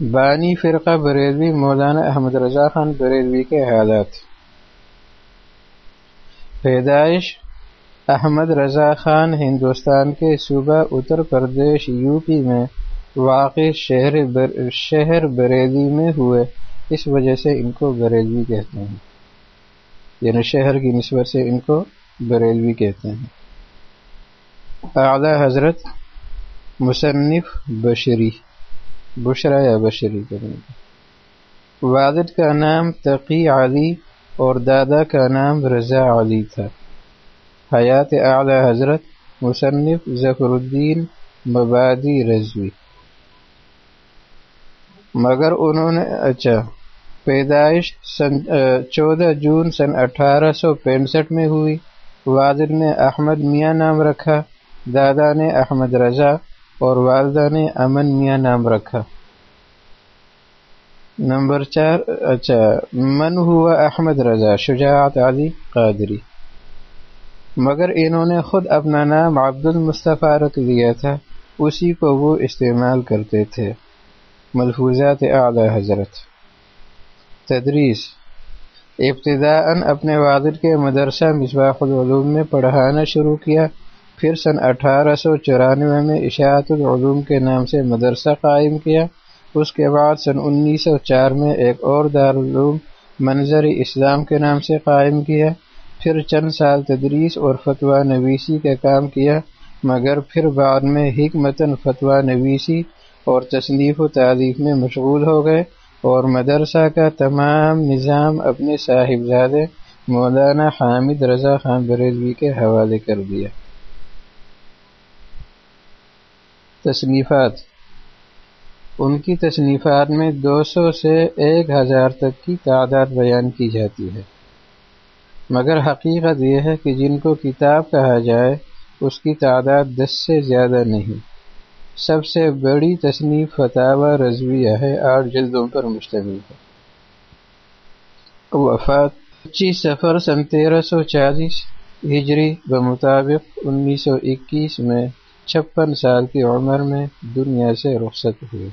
بانی فرقہ بریلوی مولانا احمد رضا خان بریلوی کے حالات۔ پیدائش احمد رضا خان ہندوستان کے صوبہ اتر پردیش یو پی میں واقع شہر بر، شہر بریلی میں ہوئے۔ اس وجہ سے ان کو بریلوی کہتے ہیں۔ یعنی شہر کی نسبت سے ان کو بریلوی کہتے ہیں۔ اعلیٰ حضرت مصنف بشری۔ بشرا یا بشری کریں گے والد کا نام تقی علی اور دادا کا نام رضا علی تھا۔ حیات اعلی حضرت مصنف ظفر الدین مبادی رضوی۔ مگر انہوں نے اچھا پیدائش سن چودہ جون سن اٹھارہ سو پینسٹھ میں ہوئی۔ والد نے احمد میاں نام رکھا، دادا نے احمد رضا اور والدہ نے امن میاں نام رکھا۔ نمبر چار اچھا من ہوا احمد رضا، شجاعت علی قادری۔ مگر انہوں نے خود اپنا نام عبد المصطفیٰ رکھ لیا تھا، اسی کو وہ استعمال کرتے تھے۔ ملفوظات اعلی حضرت۔ تدریس ابتداء اپنے والد کے مدرسہ مصباح العلوم میں پڑھانا شروع کیا۔ پھر سن اٹھارہ سو چورانوے میں اشاعت العلوم کے نام سے مدرسہ قائم کیا۔ اس کے بعد سن انیس سو چار میں ایک اور دارالعلوم منظر اسلام کے نام سے قائم کیا۔ پھر چند سال تدریس اور فتویٰ نویسی کا کام کیا، مگر پھر بعد میں حکمتاً فتویٰ نویسی اور تصنیف و تعلیف میں مشغول ہو گئے اور مدرسہ کا تمام نظام اپنے صاحبزادے مولانا حامد رضا خان بریلوی کے حوالے کر دیا۔ تصنیفات۔ ان کی تصنیفات میں دو سو سے ایک ہزار تک کی تعداد بیان کی جاتی ہے۔ مگر حقیقت یہ ہے کہ جن کو کتاب کہا جائے، اس کی تعداد دس سے زیادہ نہیں۔ سب سے بڑی تصنیف فتح رضویہ ہے، آٹھ جلدوں پر مشتمل ہے۔ وفات۔ پچیس سفر سن تیرہ سو چالیس ہجری بمطابق انیس سو اکیس میں چھپن سال کی عمر میں دنیا سے رخصت ہوئی